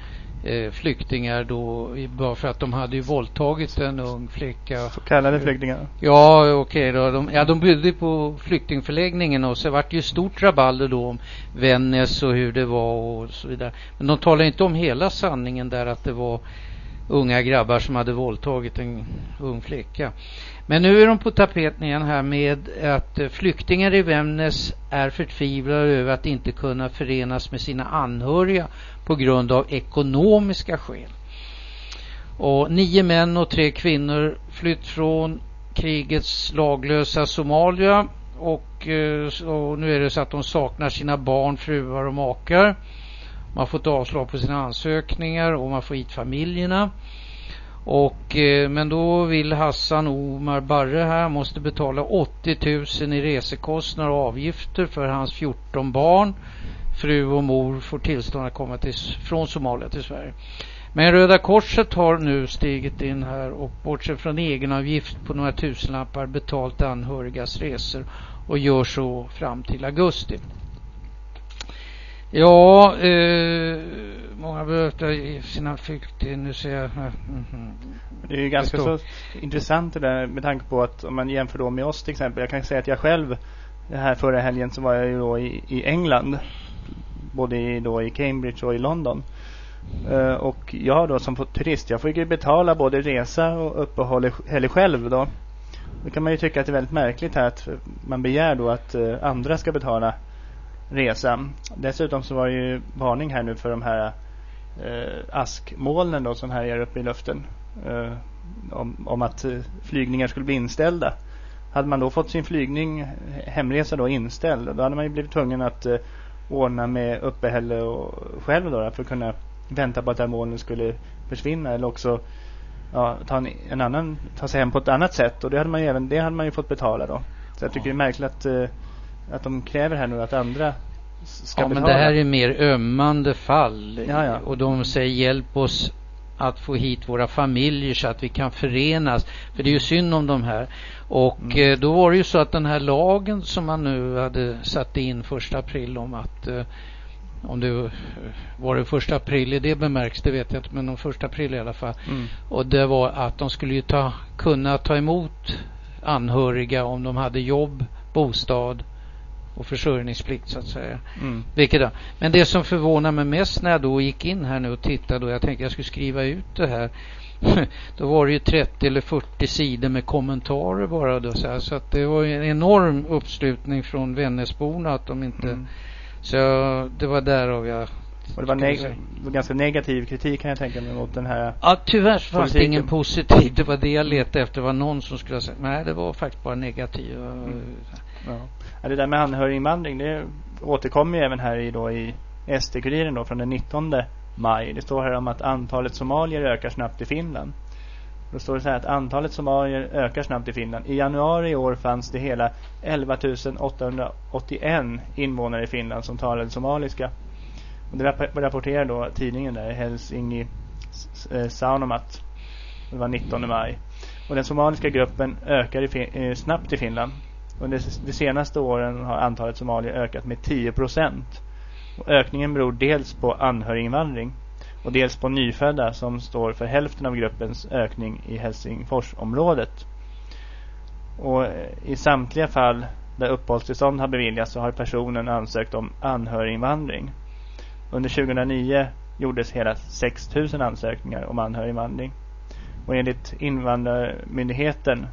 eh, flyktingar då bara för att de hade ju våldtagit en ung flicka. Så kallade flyktingar? Ja, okej okay då. De, ja, de bodde på flyktingförläggningen och så vart det ju stort rabalder då om Vännäs och hur det var och så vidare. Men de talar inte om hela sanningen där att det var unga grabbar som hade våldtagit en ung flicka. Men nu är de på tapeten igen här med att eh, flyktingar i Vämnes är förtvivlade över att inte kunna förenas med sina anhöriga på grund av ekonomiska skäl. Och nio män och tre kvinnor flytt från krigets laglösa Somalia och, eh, och nu är det så att de saknar sina barn, fruar och makar. Man har fått avslag på sina ansökningar och man får hit familjerna. Och, eh, men då vill Hassan Omar Barre här måste betala 80 000 i resekostnader och avgifter för hans 14 barn. Fru och mor får tillstånd att komma till, från Somalia till Sverige. Men Röda Korset har nu stigit in här och bortsett från egenavgift på några tusenlappar betalt anhörigas resor och gör så fram till augusti. Ja, eh, många behövde sina flyktingar. Nu ser jag. Mm, mm. Det är ju ganska så intressant det där med tanke på att om man jämför då med oss till exempel. Jag kan säga att jag själv det här förra helgen så var jag ju då i, i England. Både i, då i Cambridge och i London. Uh, och jag då som turist, jag får ju betala både resa och uppehåll eller själv då. Då kan man ju tycka att det är väldigt märkligt här att man begär då att uh, andra ska betala resa. Dessutom så var det ju varning här nu för de här eh, askmolnen då som härjar uppe i luften. Eh, om, om att eh, flygningar skulle bli inställda. Hade man då fått sin flygning, hemresa då inställd, då hade man ju blivit tvungen att eh, ordna med uppehälle och själv då för att kunna vänta på att det här molnet skulle försvinna eller också ja, ta, en, en, annan, ta sig hem på ett annat sätt och det hade man ju även det hade man ju fått betala då. Så jag tycker det är märkligt att eh, att de kräver här nu att andra ska ja, betala. men det här är mer ömmande fall. Ja, ja. Och de säger hjälp oss att få hit våra familjer så att vi kan förenas. För det är ju synd om de här. Och mm. eh, då var det ju så att den här lagen som man nu hade satt in första april om att eh, om det var det första april i det bemärks, det vet jag inte, men om första april i alla fall. Mm. Och det var att de skulle ju ta, kunna ta emot anhöriga om de hade jobb, bostad och försörjningsplikt så att säga. Mm. Vilket då. Men det som förvånar mig mest när jag då gick in här nu och tittade och jag tänkte jag skulle skriva ut det här. då var det ju 30 eller 40 sidor med kommentarer bara då så, här, så att det var en enorm uppslutning från Vännäsborna att de inte mm. Så det var därav jag Och det var, neg- var ganska negativ kritik kan jag tänka mig mot den här Ja, tyvärr så fanns det ingen positiv. Det var det jag letade efter. Det var någon som skulle ha sagt nej, det var faktiskt bara negativ. Ja. Ja, det där med anhöriginvandring det återkommer ju även här i, då, i SD-kuriren då från den 19 maj. Det står här om att antalet somalier ökar snabbt i Finland. Då står det så här att antalet somalier ökar snabbt i Finland. I januari i år fanns det hela 11 881 invånare i Finland som talade somaliska. Och det rapporterar då tidningen där, Helsingi eh, Saunomat. Det var 19 maj. Och den somaliska gruppen ökar i eh, snabbt i Finland. Under de senaste åren har antalet somalier ökat med 10 procent. Ökningen beror dels på anhöriginvandring och dels på nyfödda som står för hälften av gruppens ökning i Helsingforsområdet. Och eh, i samtliga fall där uppehållstillstånd har beviljats så har personen ansökt om anhöriginvandring. Under 2009 gjordes hela 6 000 ansökningar om anhöriginvandring. Och enligt Invandrarmyndigheten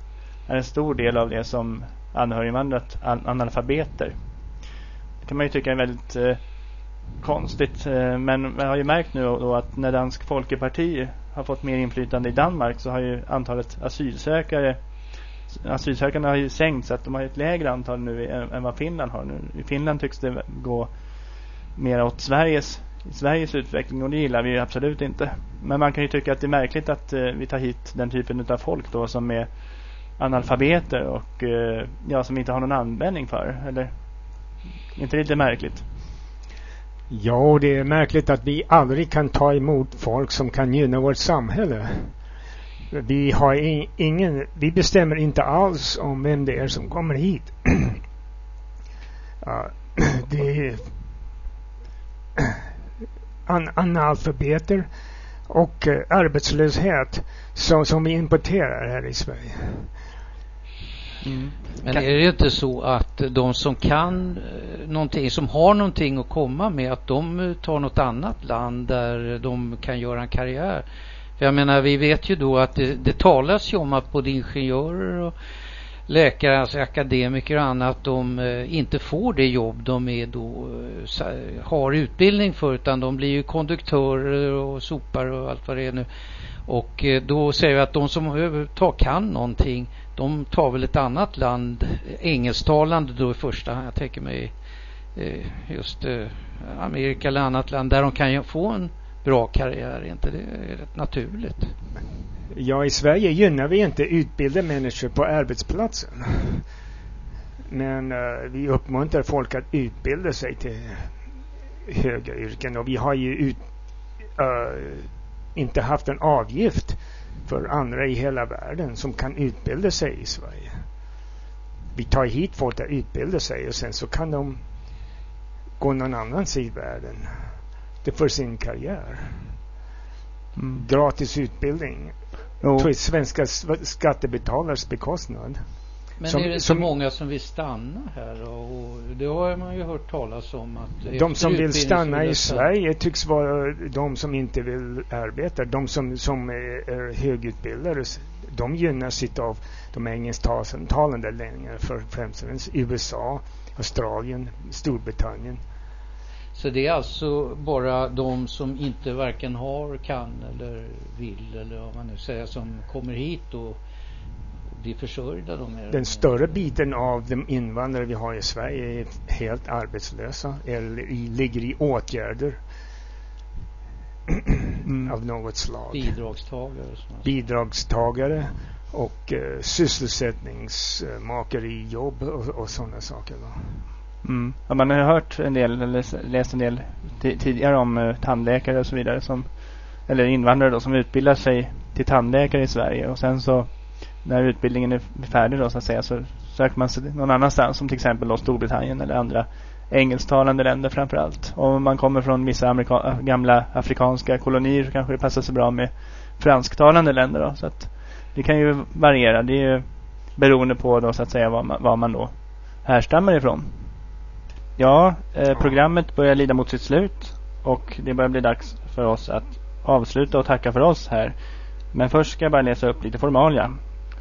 är en stor del av det som anhöriginvandrat analfabeter. Det kan man ju tycka är väldigt eh, konstigt. Eh, men man har ju märkt nu då att när Dansk Folkeparti har fått mer inflytande i Danmark så har ju antalet asylsökare asylsökande har ju sänkt så att de har ett lägre antal nu än, än vad Finland har nu. I Finland tycks det gå mer åt Sveriges, Sveriges utveckling och det gillar vi ju absolut inte. Men man kan ju tycka att det är märkligt att eh, vi tar hit den typen av folk då som är analfabeter och eh, ja, som inte har någon användning för. Eller inte det lite märkligt? Ja, det är märkligt att vi aldrig kan ta emot folk som kan gynna vårt samhälle. Vi har ingen, vi bestämmer inte alls om vem det är som kommer hit. Det är an, analfabeter och eh, arbetslöshet som, som vi importerar här i Sverige. Mm. Men är det inte så att de som kan eh, någonting, som har någonting att komma med, att de eh, tar något annat land där de kan göra en karriär? För jag menar, vi vet ju då att det, det talas ju om att både ingenjörer och läkare, alltså akademiker och annat, de eh, inte får det jobb de är då, eh, har utbildning för, utan de blir ju konduktörer och sopare och allt vad det är nu. Och eh, då säger vi att de som överhuvudtaget kan någonting, de tar väl ett annat land, engelsktalande då i första hand. Jag tänker mig just Amerika eller annat land där de kan få en bra karriär. Är inte det rätt naturligt? Ja, i Sverige gynnar vi inte utbildade människor på arbetsplatsen. Men uh, vi uppmuntrar folk att utbilda sig till höga yrken och vi har ju ut, uh, inte haft en avgift för andra i hela världen som kan utbilda sig i Sverige. Vi tar hit folk att utbilda sig och sen så kan de gå någon annanstans i världen det för sin karriär. Mm. Gratis utbildning Jo. på svenska skattebetalares bekostnad. Men Som- är det så som- många som vill stanna här? Och, och det har man ju hört talas om att De som vill stanna i Sverige tycks vara de som inte vill arbeta. De som, som är, är högutbildade, de gynnas av de engelsktalande länderna, för främst USA, Australien, Storbritannien. Så det är alltså bara de som inte varken har, kan eller vill eller vad man nu säger som kommer hit och blir försörjda. De är, Den större biten av de invandrare vi har i Sverige är helt arbetslösa eller i, ligger i åtgärder Mm. av något slag. bidragstagare. bidragstagare och eh, i jobb och, och sådana saker. Då. Mm. Ja, man har hört en del, eller läst en del tidigare om eh, tandläkare och så vidare som eller invandrare då som utbildar sig till tandläkare i Sverige och sen så när utbildningen är färdig då så att säga så söker man sig någon annanstans som till exempel då Storbritannien eller andra engelsktalande länder framför allt. Om man kommer från vissa amerika- äh, gamla afrikanska kolonier så kanske det passar sig bra med fransktalande länder då. Så att det kan ju variera. Det är ju beroende på då så att säga var man, var man då härstammar ifrån. Ja, eh, programmet börjar lida mot sitt slut och det börjar bli dags för oss att avsluta och tacka för oss här. Men först ska jag bara läsa upp lite formalia.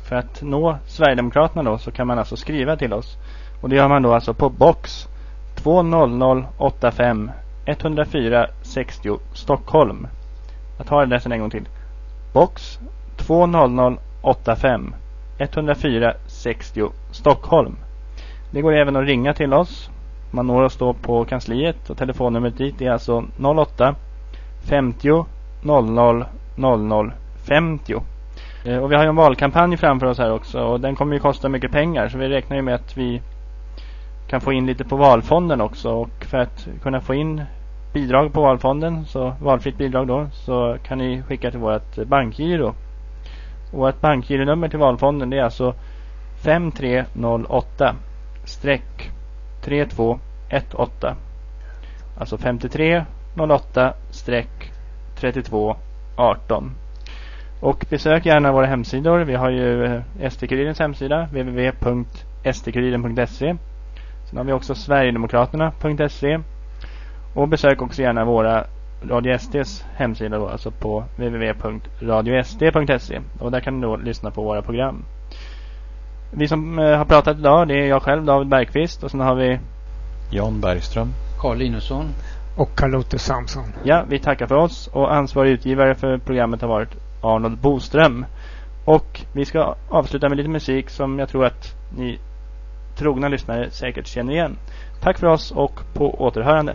För att nå Sverigedemokraterna då så kan man alltså skriva till oss. Och det gör man då alltså på box 20085 104 60 Stockholm. Jag tar adressen en gång till. Box 20085 104 60 Stockholm. Det går även att ringa till oss. Man når oss då på kansliet och telefonnumret dit är alltså 08 50 00 00 50. Och vi har ju en valkampanj framför oss här också och den kommer ju kosta mycket pengar så vi räknar ju med att vi kan få in lite på valfonden också och för att kunna få in bidrag på valfonden, så valfritt bidrag då, så kan ni skicka till vårt bankgiro. Och vårt bankgironummer till valfonden det är alltså 5308 streck 3218. Alltså 5308-3218. Och besök gärna våra hemsidor. Vi har ju eh, SD-Kurirens hemsida www.sdkuriren.se Sen har vi också Sverigedemokraterna.se och besök också gärna våra Radio SDs hemsida då, alltså på www.radiosd.se och där kan du då lyssna på våra program. Vi som eh, har pratat idag det är jag själv David Bergqvist och sen har vi Jan Bergström. Carl Linusson. Och Carlotte Samson. Ja, vi tackar för oss och ansvarig utgivare för programmet har varit Arnold Boström. Och vi ska avsluta med lite musik som jag tror att ni trogna lyssnare säkert känner igen. Tack för oss och på återhörande.